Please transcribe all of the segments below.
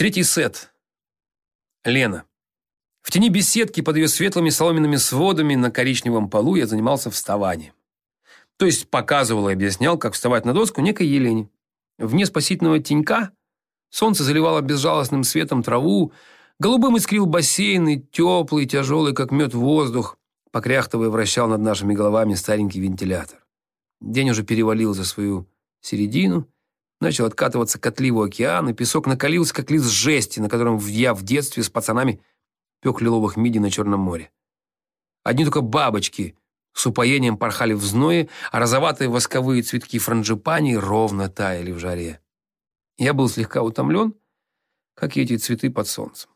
Третий сет. Лена. В тени беседки под ее светлыми соломенными сводами на коричневом полу я занимался вставанием. То есть показывал и объяснял, как вставать на доску некой Елене. Вне спасительного тенька солнце заливало безжалостным светом траву, голубым искрил бассейн и теплый, тяжелый, как мед, воздух, покряхтывая, вращал над нашими головами старенький вентилятор. День уже перевалил за свою середину, начал откатываться к отливу океана, песок накалился, как лист жести, на котором я в детстве с пацанами пек лиловых миди на Черном море. Одни только бабочки с упоением порхали в зное, а розоватые восковые цветки франджипани ровно таяли в жаре. Я был слегка утомлен, как и эти цветы под солнцем.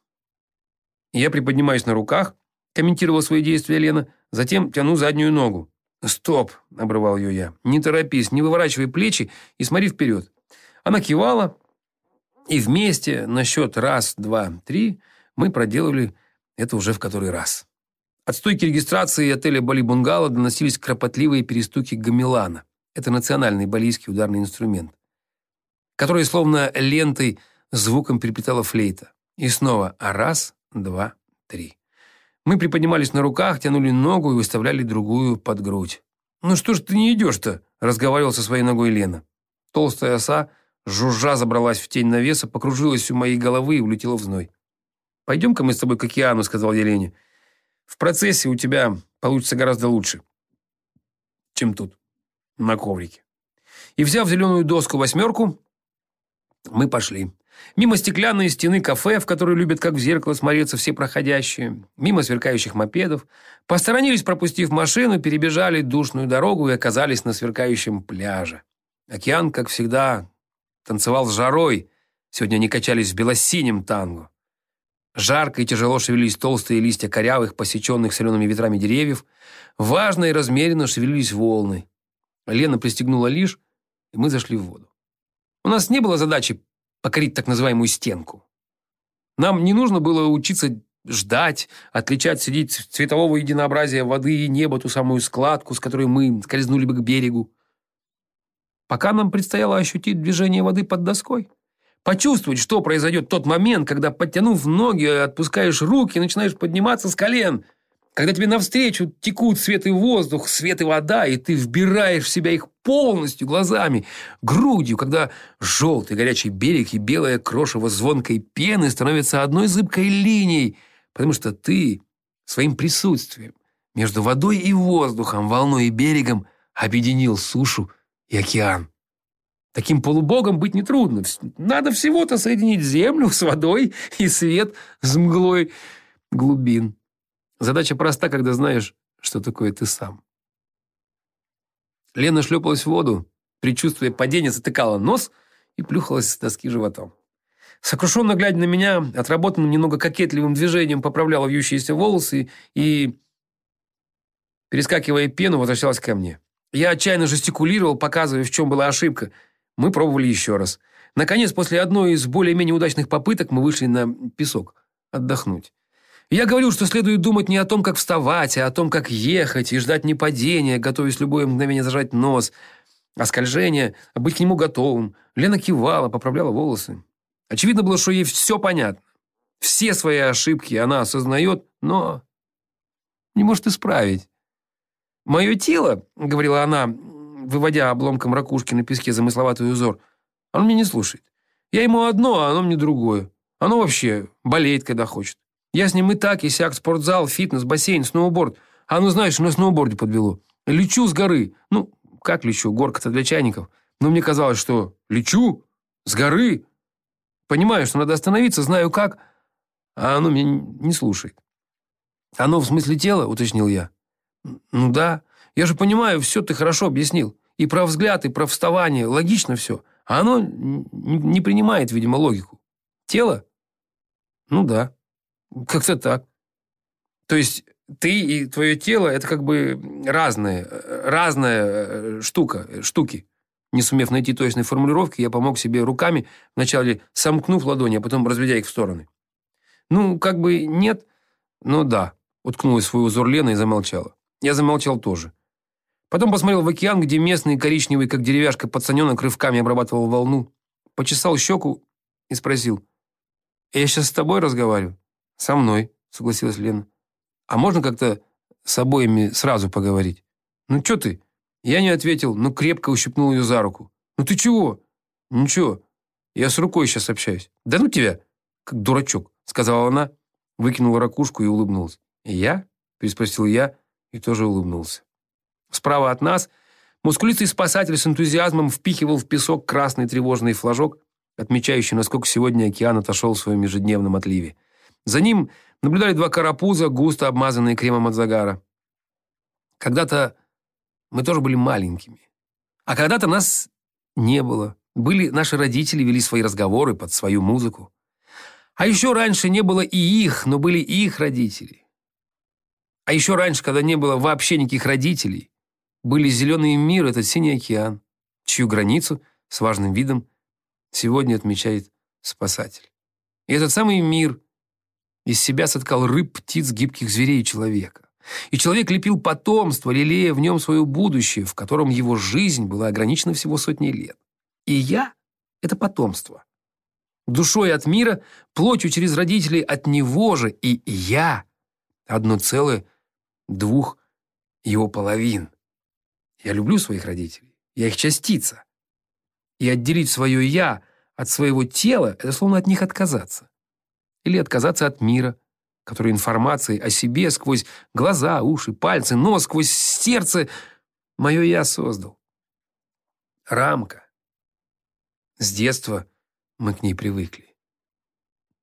Я приподнимаюсь на руках, комментировал свои действия Лена, затем тяну заднюю ногу. «Стоп!» – обрывал ее я. «Не торопись, не выворачивай плечи и смотри вперед». Она кивала, и вместе на счет раз, два, три мы проделали это уже в который раз. От стойки регистрации отеля Бали-Бунгало доносились кропотливые перестуки гамелана. Это национальный балийский ударный инструмент, который словно лентой звуком переплетала флейта. И снова а раз, два, три. Мы приподнимались на руках, тянули ногу и выставляли другую под грудь. «Ну что ж ты не идешь-то?» – разговаривал со своей ногой Лена. Толстая оса, жужжа, забралась в тень навеса, покружилась у моей головы и улетела в зной. «Пойдем-ка мы с тобой к океану», — сказал Елене. «В процессе у тебя получится гораздо лучше, чем тут, на коврике». И, взяв зеленую доску-восьмерку, мы пошли. Мимо стеклянной стены кафе, в которой любят как в зеркало смотреться все проходящие, мимо сверкающих мопедов, посторонились, пропустив машину, перебежали душную дорогу и оказались на сверкающем пляже. Океан, как всегда, танцевал с жарой. Сегодня они качались в белосинем танго. Жарко и тяжело шевелились толстые листья корявых, посеченных солеными ветрами деревьев. Важно и размеренно шевелились волны. Лена пристегнула лишь, и мы зашли в воду. У нас не было задачи покорить так называемую стенку. Нам не нужно было учиться ждать, отличать среди цветового единообразия воды и неба ту самую складку, с которой мы скользнули бы к берегу. Пока нам предстояло ощутить движение воды под доской – Почувствовать, что произойдет тот момент, когда, подтянув ноги, отпускаешь руки и начинаешь подниматься с колен. Когда тебе навстречу текут свет и воздух, свет и вода, и ты вбираешь в себя их полностью глазами, грудью, когда желтый горячий берег и белая крошево звонкой пены становятся одной зыбкой линией, потому что ты своим присутствием между водой и воздухом, волной и берегом объединил сушу и океан. Таким полубогом быть нетрудно. Надо всего-то соединить землю с водой и свет с мглой глубин. Задача проста, когда знаешь, что такое ты сам. Лена шлепалась в воду, предчувствуя падение, затыкала нос и плюхалась с доски животом. Сокрушенно глядя на меня, отработанным немного кокетливым движением поправляла вьющиеся волосы и, перескакивая пену, возвращалась ко мне. Я отчаянно жестикулировал, показывая, в чем была ошибка – мы пробовали еще раз. Наконец, после одной из более-менее удачных попыток мы вышли на песок отдохнуть. Я говорил, что следует думать не о том, как вставать, а о том, как ехать и ждать не падения, готовясь любое мгновение зажать нос, а скольжение, быть к нему готовым. Лена кивала, поправляла волосы. Очевидно было, что ей все понятно. Все свои ошибки она осознает, но не может исправить. «Мое тело», — говорила она, выводя обломком ракушки на песке замысловатый узор. Он меня не слушает. Я ему одно, а оно мне другое. Оно вообще болеет, когда хочет. Я с ним и так, и сяк, спортзал, фитнес, бассейн, сноуборд. А ну, знаешь, на сноуборде подвело. Лечу с горы. Ну, как лечу? Горка-то для чайников. Но мне казалось, что лечу с горы. Понимаю, что надо остановиться, знаю как. А оно меня не слушает. Оно в смысле тела, уточнил я. Ну да. Я же понимаю, все ты хорошо объяснил. И про взгляд, и про вставание. Логично все. А оно не принимает, видимо, логику. Тело? Ну да. Как-то так. То есть ты и твое тело – это как бы разные, разная э, штука, штуки. Не сумев найти точной формулировки, я помог себе руками, вначале сомкнув ладони, а потом разведя их в стороны. Ну, как бы нет, но да. Уткнулась в свой узор Лена и замолчала. Я замолчал тоже. Потом посмотрел в океан, где местный коричневый, как деревяшка, пацаненок рывками обрабатывал волну. Почесал щеку и спросил. Я сейчас с тобой разговариваю. Со мной, согласилась Лена. А можно как-то с обоими сразу поговорить? Ну что ты? Я не ответил, но крепко ущипнул ее за руку. Ну ты чего? Ничего. Я с рукой сейчас общаюсь. Да ну тебя, как дурачок, сказала она, выкинула ракушку и улыбнулась. Я? переспросил я и тоже улыбнулся. Справа от нас мускулистый спасатель с энтузиазмом впихивал в песок красный тревожный флажок, отмечающий, насколько сегодня океан отошел в своем ежедневном отливе. За ним наблюдали два карапуза, густо обмазанные кремом от загара. Когда-то мы тоже были маленькими. А когда-то нас не было. Были наши родители, вели свои разговоры под свою музыку. А еще раньше не было и их, но были и их родители. А еще раньше, когда не было вообще никаких родителей, были зеленый мир, этот синий океан, чью границу с важным видом сегодня отмечает спасатель. И этот самый мир из себя соткал рыб, птиц, гибких зверей и человека. И человек лепил потомство, лелея в нем свое будущее, в котором его жизнь была ограничена всего сотней лет. И я — это потомство. Душой от мира, плотью через родителей от него же, и я — одно целое двух его половин. Я люблю своих родителей, я их частица. И отделить свое «я» от своего тела — это словно от них отказаться. Или отказаться от мира, который информацией о себе сквозь глаза, уши, пальцы, нос, сквозь сердце мое «я» создал. Рамка. С детства мы к ней привыкли.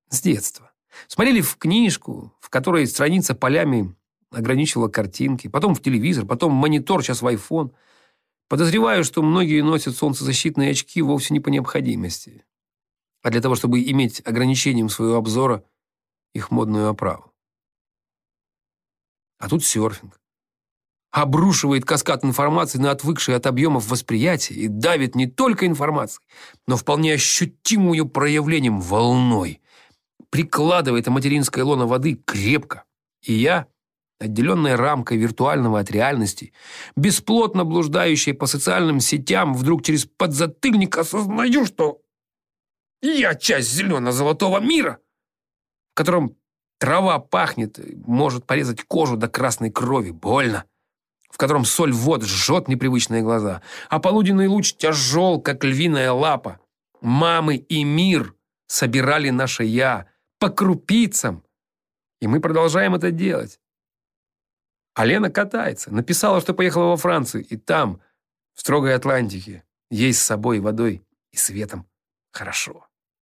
С детства. Смотрели в книжку, в которой страница полями ограничивала картинки, потом в телевизор, потом в монитор, сейчас в iPhone. Подозреваю, что многие носят солнцезащитные очки вовсе не по необходимости, а для того, чтобы иметь ограничением своего обзора их модную оправу. А тут серфинг. Обрушивает каскад информации на отвыкшие от объемов восприятия и давит не только информацией, но вполне ощутимым ее проявлением волной. Прикладывает материнское лоно воды крепко. И я отделенная рамкой виртуального от реальности, бесплотно блуждающая по социальным сетям, вдруг через подзатыльник осознаю, что я часть зелено-золотого мира, в котором трава пахнет, может порезать кожу до красной крови, больно, в котором соль вод жжет непривычные глаза, а полуденный луч тяжел, как львиная лапа. Мамы и мир собирали наше «я» по крупицам, и мы продолжаем это делать. А Лена катается. Написала, что поехала во Францию. И там, в строгой Атлантике, ей с собой, водой и светом хорошо.